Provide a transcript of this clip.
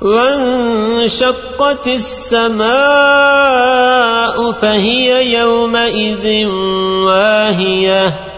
وانشقت السماء فهي يومئذ واهية.